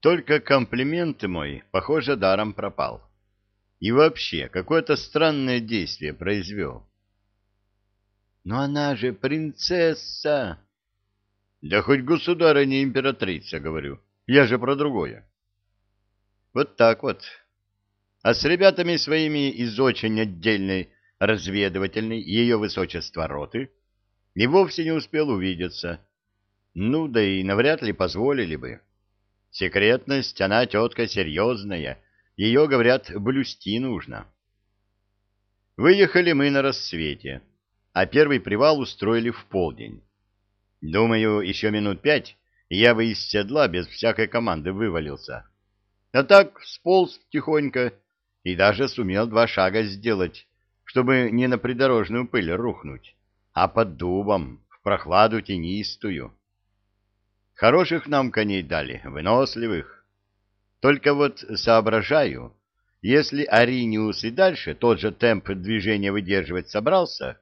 Только комплимент мой, похоже, даром пропал. И вообще, какое-то странное действие произвел. Но она же принцесса. Да хоть государыня императрица, говорю. Я же про другое. Вот так вот. А с ребятами своими из очень отдельной разведывательной ее высочества роты и вовсе не успел увидеться. Ну, да и навряд ли позволили бы. Секретность, она тетка серьезная, ее, говорят, блюсти нужно. Выехали мы на рассвете, а первый привал устроили в полдень. Думаю, еще минут пять, и я бы из седла без всякой команды вывалился. А так сполз тихонько и даже сумел два шага сделать, чтобы не на придорожную пыль рухнуть, а под дубом, в прохладу тенистую. Хороших нам коней дали, выносливых. Только вот соображаю, если Ариниус и дальше тот же темп движения выдерживать собрался,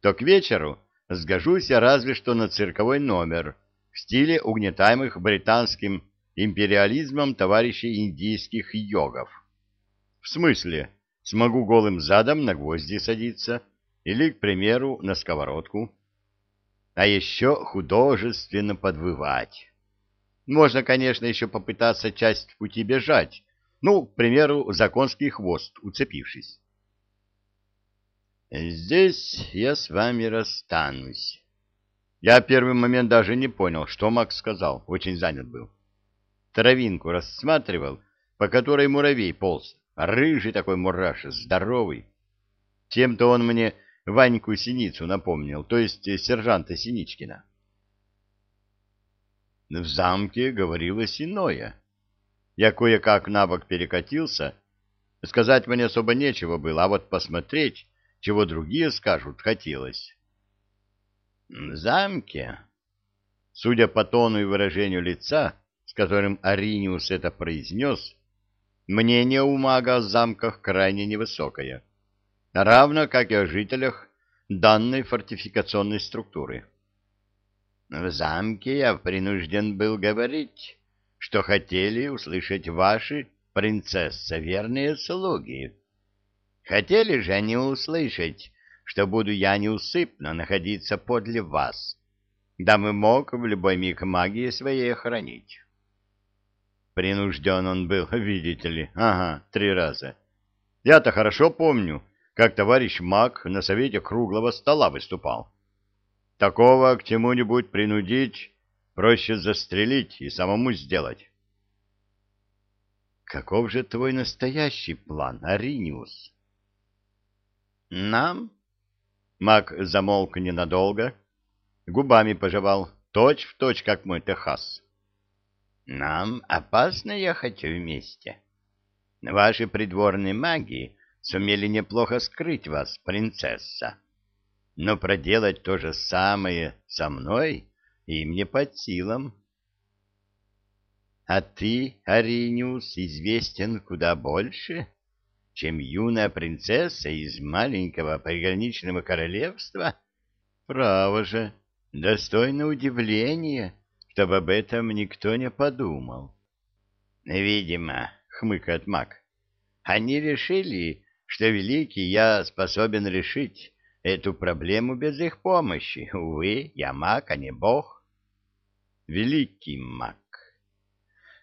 то к вечеру сгожусь я разве что на цирковой номер в стиле угнетаемых британским империализмом товарищей индийских йогов. В смысле, смогу голым задом на гвозди садиться или, к примеру, на сковородку а еще художественно подвывать. Можно, конечно, еще попытаться часть пути бежать, ну, к примеру, за конский хвост уцепившись. Здесь я с вами расстанусь. Я первый момент даже не понял, что Макс сказал, очень занят был. Травинку рассматривал, по которой муравей полз, рыжий такой мураш, здоровый. Чем-то он мне Ваньку Синицу напомнил, то есть сержанта Синичкина. В замке говорилось иное. Я кое-как на перекатился. Сказать мне особо нечего было, а вот посмотреть, чего другие скажут, хотелось. В замке, судя по тону и выражению лица, с которым Ариниус это произнес, мнение у мага о замках крайне невысокое равно как и о жителях данной фортификационной структуры. В замке я принужден был говорить, что хотели услышать ваши, принцесса, верные слуги. Хотели же они услышать, что буду я неусыпно находиться подле вас, да мы мог в любой миг магии своей охранить. Принужден он был, видите ли, ага, три раза. Я-то хорошо помню, как товарищ Мак на совете круглого стола выступал. Такого к чему-нибудь принудить проще застрелить и самому сделать. Каков же твой настоящий план, Ариниус? Нам? Мак замолк ненадолго, губами пожевал, точь в точь, как мой Техас. Нам опасно ехать вместе. Ваши придворные маги сумели неплохо скрыть вас, принцесса. Но проделать то же самое со мной им не под силам. А ты, Ариниус, известен куда больше, чем юная принцесса из маленького приграничного королевства? Право же, достойно удивления, чтобы об этом никто не подумал. Видимо, хмыкает маг, они решили, что великий я способен решить эту проблему без их помощи. Увы, я маг, а не бог. Великий маг.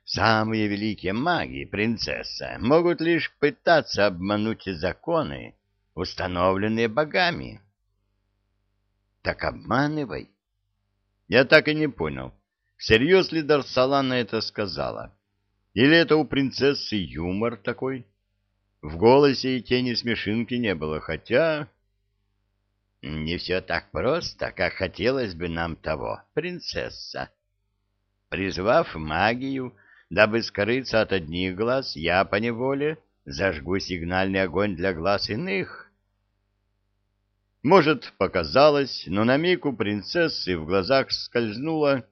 Самые великие маги, принцесса, могут лишь пытаться обмануть законы, установленные богами. Так обманывай. Я так и не понял, всерьез ли Дарсалана это сказала. Или это у принцессы юмор такой? В голосе и тени смешинки не было, хотя... Не все так просто, как хотелось бы нам того, принцесса. Призвав магию, дабы скрыться от одних глаз, я поневоле зажгу сигнальный огонь для глаз иных. Может, показалось, но на миг у принцессы в глазах скользнуло,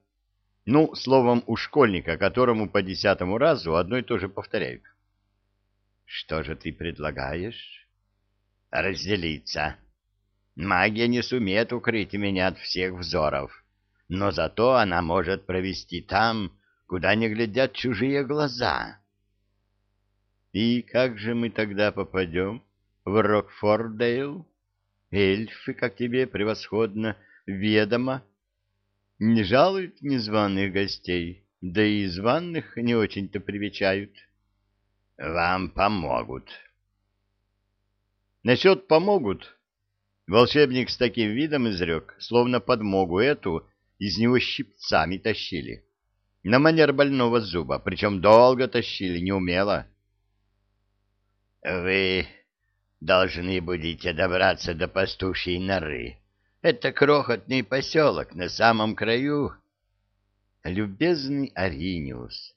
ну, словом, у школьника, которому по десятому разу одно и то же повторяют. Что же ты предлагаешь? Разделиться. Магия не сумеет укрыть меня от всех взоров, но зато она может провести там, куда не глядят чужие глаза. И как же мы тогда попадем в Рокфордейл? Эльфы, как тебе превосходно ведомо, не жалуют незваных гостей, да и званых не очень-то привечают. Вам помогут. Насчет помогут. Волшебник с таким видом изрек, словно подмогу эту из него щипцами тащили. На манер больного зуба, причем долго тащили, неумело. Вы должны будете добраться до пастушьей норы. Это крохотный поселок на самом краю. Любезный Ариниус,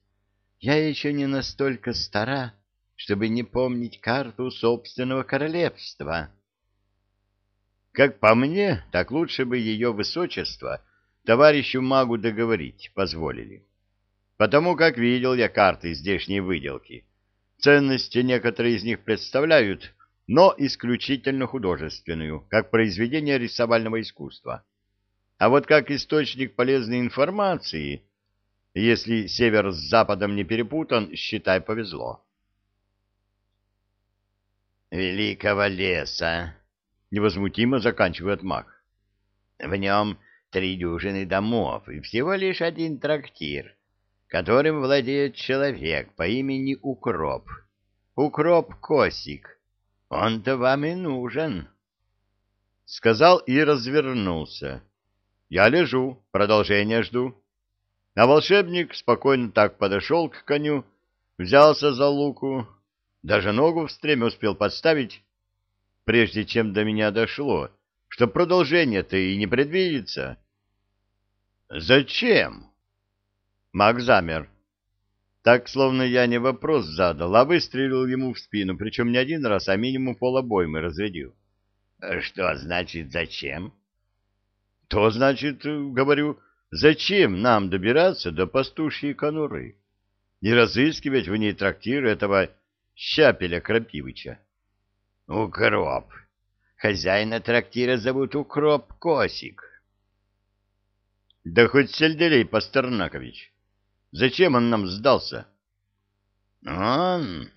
я еще не настолько стара, чтобы не помнить карту собственного королевства. Как по мне, так лучше бы ее высочество товарищу магу договорить позволили. Потому как видел я карты здешней выделки. Ценности некоторые из них представляют, но исключительно художественную, как произведение рисовального искусства. А вот как источник полезной информации, если север с западом не перепутан, считай, повезло. «Великого леса», — невозмутимо заканчивает маг. «В нем три дюжины домов и всего лишь один трактир, которым владеет человек по имени Укроп. Укроп-косик. Он-то вам и нужен». Сказал и развернулся. Я лежу, продолжение жду. А волшебник спокойно так подошел к коню, взялся за луку, даже ногу в стреме успел подставить, прежде чем до меня дошло, что продолжение-то и не предвидится. «Зачем?» Маг замер. Так, словно я не вопрос задал, а выстрелил ему в спину, причем не один раз, а минимум полобоймы разрядил. «Что значит зачем?» «То значит, говорю, зачем нам добираться до пастушьей конуры и разыскивать в ней трактир этого Щапеля Крапивыча?» «Укроп. Хозяина трактира зовут Укроп Косик». «Да хоть сельдерей Пастернакович. Зачем он нам сдался? Он,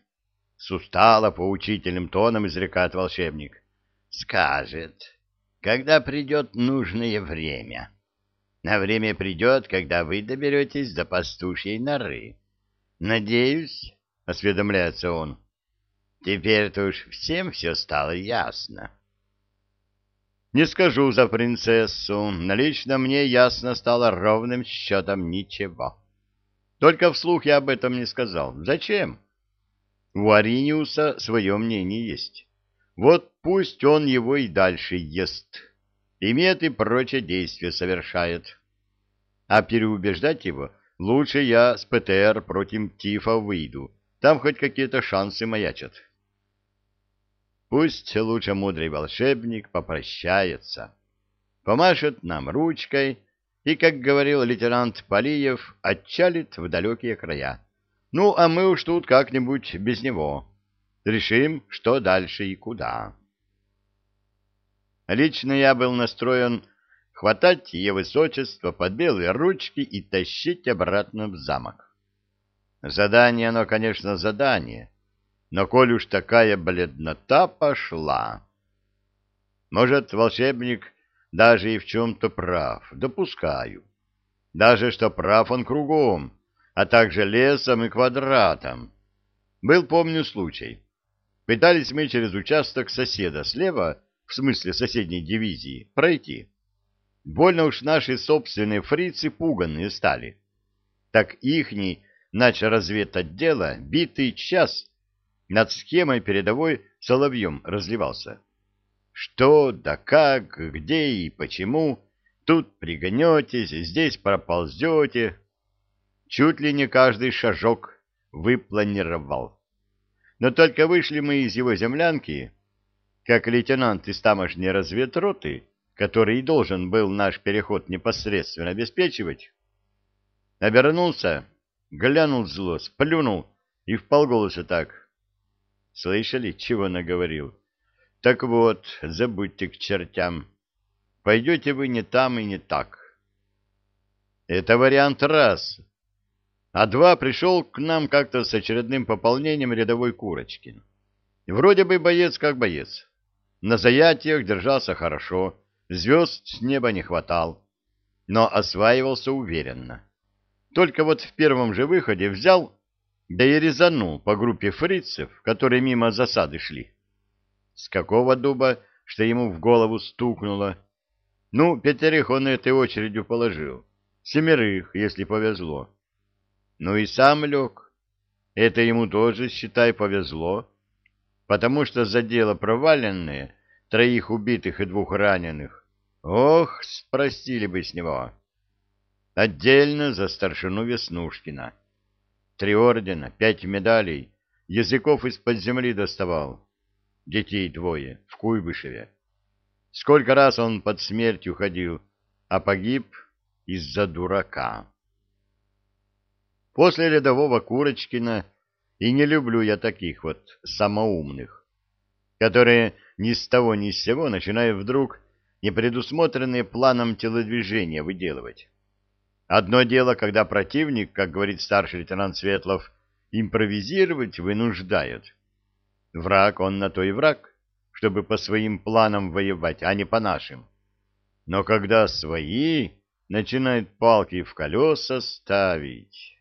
с устало поучительным тоном изрекает волшебник, скажет, когда придет нужное время. На время придет, когда вы доберетесь до пастушьей норы. Надеюсь, осведомляется он. Теперь-то уж всем все стало ясно. Не скажу за принцессу, но лично мне ясно стало ровным счетом ничего. Только вслух я об этом не сказал. Зачем? У Ариниуса свое мнение есть. Вот пусть он его и дальше ест. Имеет и прочее действие совершает. А переубеждать его лучше я с ПТР против Тифа выйду. Там хоть какие-то шансы маячат. Пусть лучше мудрый волшебник попрощается. Помашет нам ручкой и, как говорил лейтенант Полиев, отчалит в далекие края. Ну, а мы уж тут как-нибудь без него. Решим, что дальше и куда. Лично я был настроен хватать ее высочество под белые ручки и тащить обратно в замок. Задание оно, конечно, задание, но коль уж такая бледнота пошла... Может, волшебник даже и в чем-то прав, допускаю. Даже что прав он кругом, а также лесом и квадратом. Был, помню, случай. Пытались мы через участок соседа слева, в смысле соседней дивизии, пройти. Больно уж наши собственные фрицы пуганные стали. Так ихний начал разведотдела битый час над схемой передовой соловьем разливался. Что, да как, где и почему, тут пригонетесь, здесь проползете. Чуть ли не каждый шажок выпланировал. Но только вышли мы из его землянки, как лейтенант из тамошней разведроты, который и должен был наш переход непосредственно обеспечивать, обернулся, глянул зло, сплюнул и вполголоса так. Слышали, чего наговорил? Так вот, забудьте к чертям. Пойдете вы не там и не так. Это вариант раз. а два пришел к нам как-то с очередным пополнением рядовой Курочкин. Вроде бы боец как боец. На заятиях держался хорошо, звезд с неба не хватал, но осваивался уверенно. Только вот в первом же выходе взял, да и резанул по группе фрицев, которые мимо засады шли. С какого дуба, что ему в голову стукнуло? Ну, пятерых он этой очередью положил, семерых, если повезло. Ну и сам лег. Это ему тоже, считай, повезло, потому что за дело проваленное, троих убитых и двух раненых, ох, спросили бы с него. Отдельно за старшину Веснушкина. Три ордена, пять медалей, языков из-под земли доставал. Детей двое, в Куйбышеве. Сколько раз он под смертью ходил, а погиб из-за дурака. После рядового Курочкина и не люблю я таких вот самоумных, которые ни с того ни с сего начинают вдруг непредусмотренные планом телодвижения выделывать. Одно дело, когда противник, как говорит старший лейтенант Светлов, импровизировать вынуждает. Враг он на то и враг, чтобы по своим планам воевать, а не по нашим. Но когда свои начинают палки в колеса ставить...